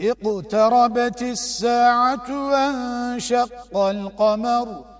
اقتربت الساعة وانشق القمر